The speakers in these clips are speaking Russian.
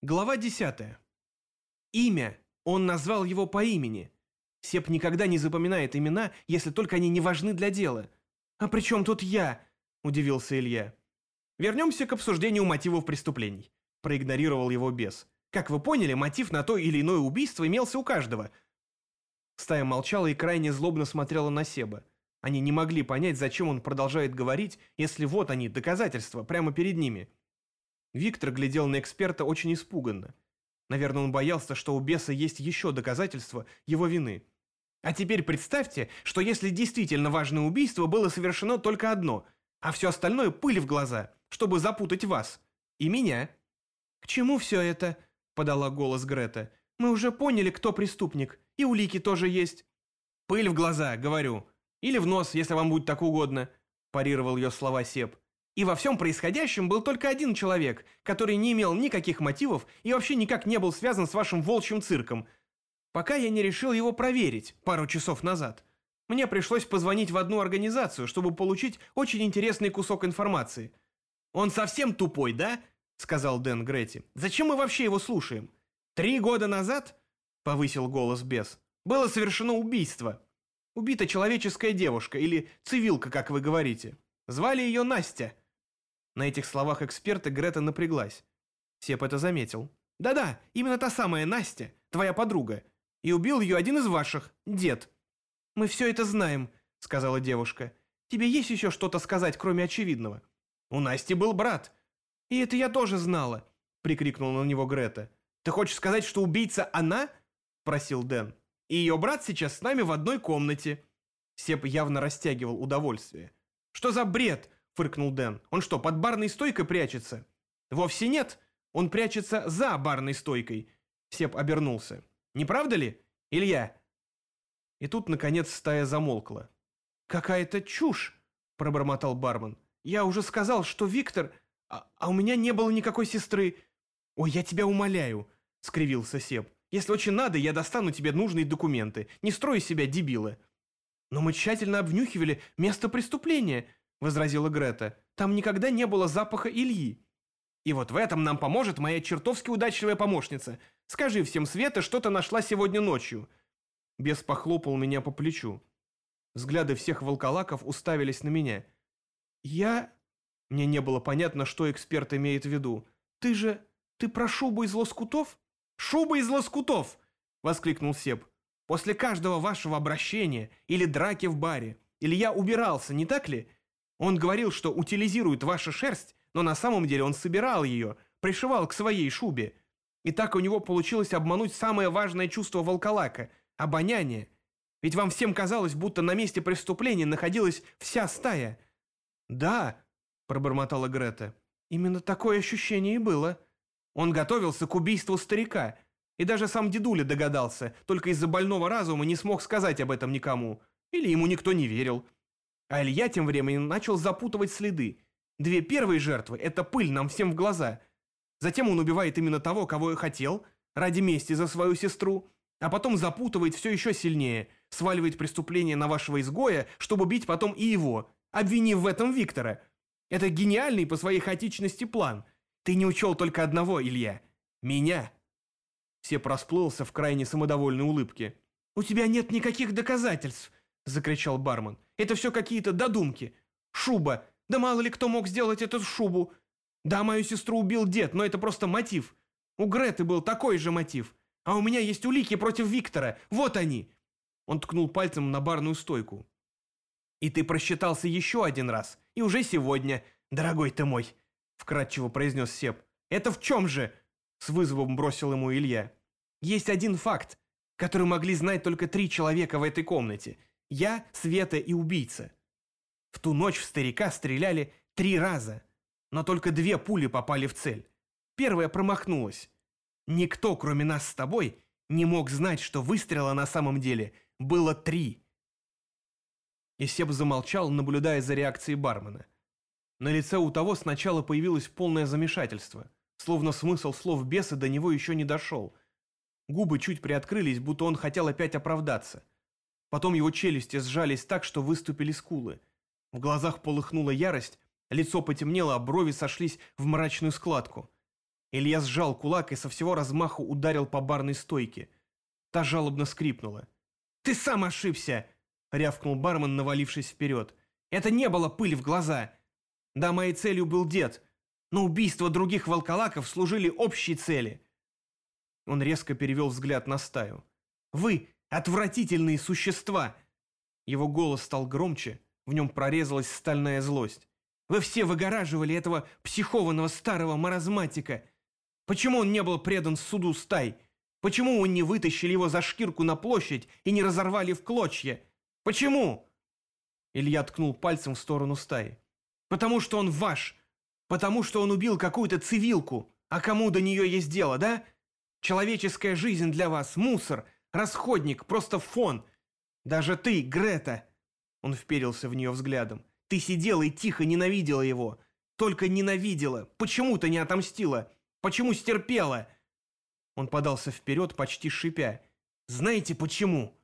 Глава 10. Имя. Он назвал его по имени. Сеп никогда не запоминает имена, если только они не важны для дела. «А при чем тут я?» – удивился Илья. «Вернемся к обсуждению мотивов преступлений», – проигнорировал его бес. «Как вы поняли, мотив на то или иное убийство имелся у каждого». Стая молчала и крайне злобно смотрела на Себа. Они не могли понять, зачем он продолжает говорить, если вот они, доказательства, прямо перед ними. Виктор глядел на эксперта очень испуганно. Наверное, он боялся, что у беса есть еще доказательства его вины. А теперь представьте, что если действительно важное убийство было совершено только одно, а все остальное пыль в глаза, чтобы запутать вас и меня. «К чему все это?» – подала голос Грета. «Мы уже поняли, кто преступник, и улики тоже есть». «Пыль в глаза, говорю. Или в нос, если вам будет так угодно», – парировал ее слова Сеп. И во всем происходящем был только один человек, который не имел никаких мотивов и вообще никак не был связан с вашим волчьим цирком. Пока я не решил его проверить пару часов назад. Мне пришлось позвонить в одну организацию, чтобы получить очень интересный кусок информации. «Он совсем тупой, да?» – сказал Дэн Гретти. «Зачем мы вообще его слушаем? Три года назад?» – повысил голос бес. «Было совершено убийство. Убита человеческая девушка, или цивилка, как вы говорите. Звали ее Настя». На этих словах эксперта Грета напряглась. Сеп это заметил. «Да-да, именно та самая Настя, твоя подруга. И убил ее один из ваших, дед». «Мы все это знаем», — сказала девушка. «Тебе есть еще что-то сказать, кроме очевидного?» «У Насти был брат». «И это я тоже знала», — прикрикнула на него Грета. «Ты хочешь сказать, что убийца она?» — просил Дэн. «И ее брат сейчас с нами в одной комнате». Сеп явно растягивал удовольствие. «Что за бред?» Фыркнул Дэн. «Он что, под барной стойкой прячется?» «Вовсе нет. Он прячется за барной стойкой». Сеп обернулся. «Не правда ли, Илья?» И тут, наконец, стая замолкла. «Какая-то чушь!» – пробормотал бармен. «Я уже сказал, что Виктор... А, а у меня не было никакой сестры...» «Ой, я тебя умоляю!» – скривился Сеп. «Если очень надо, я достану тебе нужные документы. Не строй себя дебила». «Но мы тщательно обнюхивали место преступления», – возразила Грета. «Там никогда не было запаха Ильи». «И вот в этом нам поможет моя чертовски удачливая помощница. Скажи всем Света, что ты нашла сегодня ночью». Бес похлопал меня по плечу. Взгляды всех волколаков уставились на меня. «Я...» Мне не было понятно, что эксперт имеет в виду. «Ты же... Ты про шубу из лоскутов?» «Шуба из лоскутов!» — воскликнул Сеп. «После каждого вашего обращения или драки в баре. Или я убирался, не так ли? Он говорил, что утилизирует вашу шерсть, но на самом деле он собирал ее, пришивал к своей шубе. И так у него получилось обмануть самое важное чувство волколака – обоняние. Ведь вам всем казалось, будто на месте преступления находилась вся стая. «Да», – пробормотала Грета, – «именно такое ощущение и было. Он готовился к убийству старика, и даже сам дедуля догадался, только из-за больного разума не смог сказать об этом никому. Или ему никто не верил». А Илья тем временем начал запутывать следы. Две первые жертвы – это пыль нам всем в глаза. Затем он убивает именно того, кого я хотел, ради мести за свою сестру, а потом запутывает все еще сильнее, сваливает преступление на вашего изгоя, чтобы бить потом и его, обвинив в этом Виктора. Это гениальный по своей хаотичности план. Ты не учел только одного, Илья. Меня. Все просплылся в крайне самодовольной улыбке. «У тебя нет никаких доказательств», – закричал бармен. Это все какие-то додумки. Шуба. Да мало ли кто мог сделать эту шубу. Да, мою сестру убил дед, но это просто мотив. У Греты был такой же мотив. А у меня есть улики против Виктора. Вот они. Он ткнул пальцем на барную стойку. И ты просчитался еще один раз. И уже сегодня, дорогой ты мой, вкратчиво произнес Сеп. Это в чем же? С вызовом бросил ему Илья. Есть один факт, который могли знать только три человека в этой комнате. Я, Света и убийца. В ту ночь в старика стреляли три раза, но только две пули попали в цель. Первая промахнулась. Никто, кроме нас с тобой, не мог знать, что выстрела на самом деле было три. И замолчал, наблюдая за реакцией бармена. На лице у того сначала появилось полное замешательство, словно смысл слов беса до него еще не дошел. Губы чуть приоткрылись, будто он хотел опять оправдаться – Потом его челюсти сжались так, что выступили скулы. В глазах полыхнула ярость, лицо потемнело, а брови сошлись в мрачную складку. Илья сжал кулак и со всего размаху ударил по барной стойке. Та жалобно скрипнула. «Ты сам ошибся!» — рявкнул бармен, навалившись вперед. «Это не было пыль в глаза. Да, моей целью был дед, но убийства других волколаков служили общей цели». Он резко перевел взгляд на стаю. «Вы — отвратительные существа!» Его голос стал громче, в нем прорезалась стальная злость. «Вы все выгораживали этого психованного старого маразматика!» Почему он не был предан суду стай? Почему вы не вытащили его за шкирку на площадь и не разорвали в клочья? Почему?» Илья ткнул пальцем в сторону стаи. «Потому что он ваш! Потому что он убил какую-то цивилку! А кому до нее есть дело, да? Человеческая жизнь для вас — мусор, расходник, просто фон. Даже ты, Грета!» Он вперился в нее взглядом. «Ты сидела и тихо ненавидела его. Только ненавидела. Почему ты не отомстила? Почему стерпела?» Он подался вперед, почти шипя. «Знаете почему?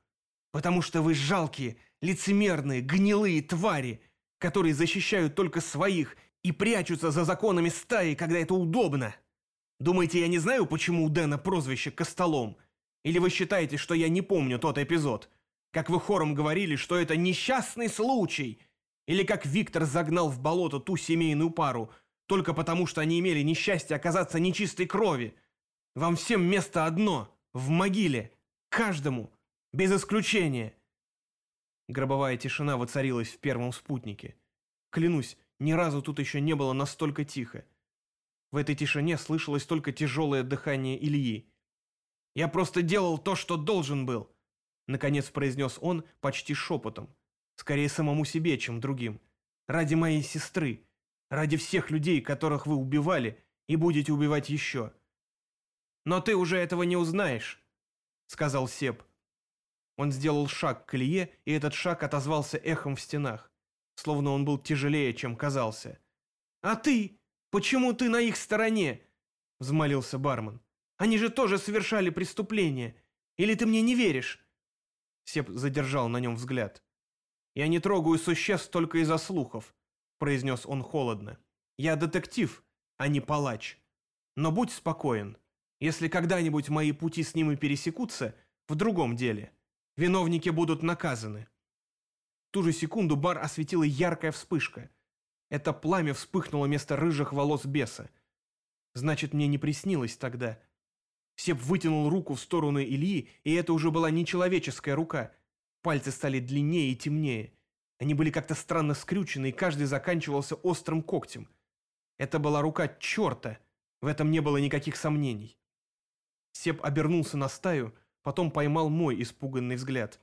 Потому что вы жалкие, лицемерные, гнилые твари, которые защищают только своих и прячутся за законами стаи, когда это удобно. Думаете, я не знаю, почему у Дэна прозвище «Костолом»? Или вы считаете, что я не помню тот эпизод? Как вы хором говорили, что это несчастный случай? Или как Виктор загнал в болото ту семейную пару – только потому, что они имели несчастье оказаться нечистой крови. Вам всем место одно – в могиле. Каждому. Без исключения. Гробовая тишина воцарилась в первом спутнике. Клянусь, ни разу тут еще не было настолько тихо. В этой тишине слышалось только тяжелое дыхание Ильи. «Я просто делал то, что должен был», — наконец произнес он почти шепотом. Скорее самому себе, чем другим. «Ради моей сестры, Ради всех людей, которых вы убивали и будете убивать еще. Но ты уже этого не узнаешь, сказал Сеп. Он сделал шаг к Илье, и этот шаг отозвался эхом в стенах, словно он был тяжелее, чем казался. «А ты? Почему ты на их стороне?» – взмолился бармен. «Они же тоже совершали преступление. Или ты мне не веришь?» Сеп задержал на нем взгляд. «Я не трогаю существ только из-за слухов. — произнес он холодно. «Я детектив, а не палач. Но будь спокоен. Если когда-нибудь мои пути с ним и пересекутся, в другом деле. Виновники будут наказаны». В ту же секунду бар осветила яркая вспышка. Это пламя вспыхнуло вместо рыжих волос беса. Значит, мне не приснилось тогда. Сеп вытянул руку в сторону Ильи, и это уже была не человеческая рука. Пальцы стали длиннее и темнее. Они были как-то странно скрючены, и каждый заканчивался острым когтем. Это была рука черта, в этом не было никаких сомнений. Сеп обернулся на стаю, потом поймал мой испуганный взгляд.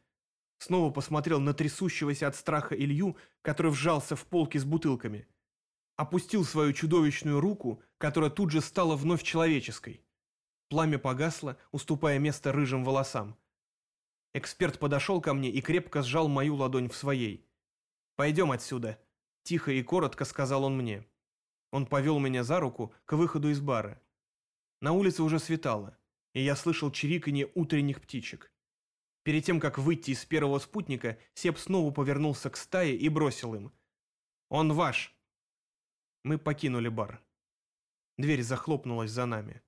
Снова посмотрел на трясущегося от страха Илью, который вжался в полки с бутылками. Опустил свою чудовищную руку, которая тут же стала вновь человеческой. Пламя погасло, уступая место рыжим волосам. Эксперт подошел ко мне и крепко сжал мою ладонь в своей. «Пойдем отсюда», – тихо и коротко сказал он мне. Он повел меня за руку к выходу из бара. На улице уже светало, и я слышал чириканье утренних птичек. Перед тем, как выйти из первого спутника, Сеп снова повернулся к стае и бросил им. «Он ваш!» Мы покинули бар. Дверь захлопнулась за нами.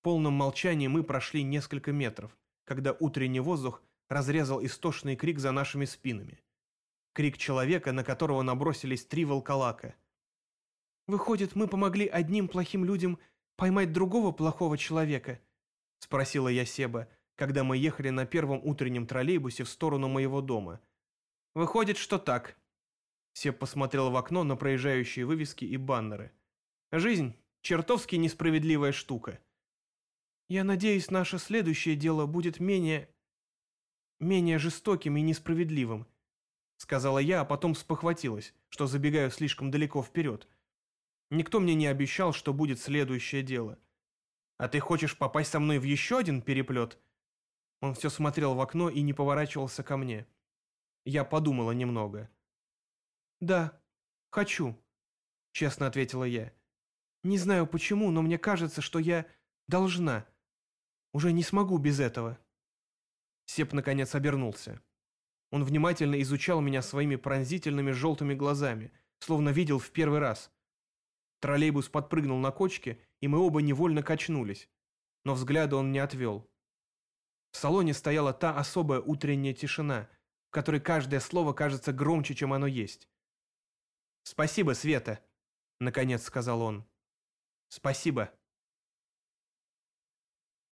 В полном молчании мы прошли несколько метров, когда утренний воздух разрезал истошный крик за нашими спинами. Крик человека, на которого набросились три волколака. «Выходит, мы помогли одним плохим людям поймать другого плохого человека?» – спросила я Себа, когда мы ехали на первом утреннем троллейбусе в сторону моего дома. «Выходит, что так». Себ посмотрел в окно на проезжающие вывески и баннеры. «Жизнь – чертовски несправедливая штука». «Я надеюсь, наше следующее дело будет менее... менее жестоким и несправедливым», сказала я, а потом спохватилась, что забегаю слишком далеко вперед. Никто мне не обещал, что будет следующее дело. А ты хочешь попасть со мной в еще один переплет? Он все смотрел в окно и не поворачивался ко мне. Я подумала немного. «Да, хочу», — честно ответила я. «Не знаю почему, но мне кажется, что я должна. Уже не смогу без этого». Сеп наконец обернулся. Он внимательно изучал меня своими пронзительными желтыми глазами, словно видел в первый раз. Троллейбус подпрыгнул на кочке, и мы оба невольно качнулись. Но взгляда он не отвел. В салоне стояла та особая утренняя тишина, в которой каждое слово кажется громче, чем оно есть. «Спасибо, Света», — наконец сказал он. «Спасибо».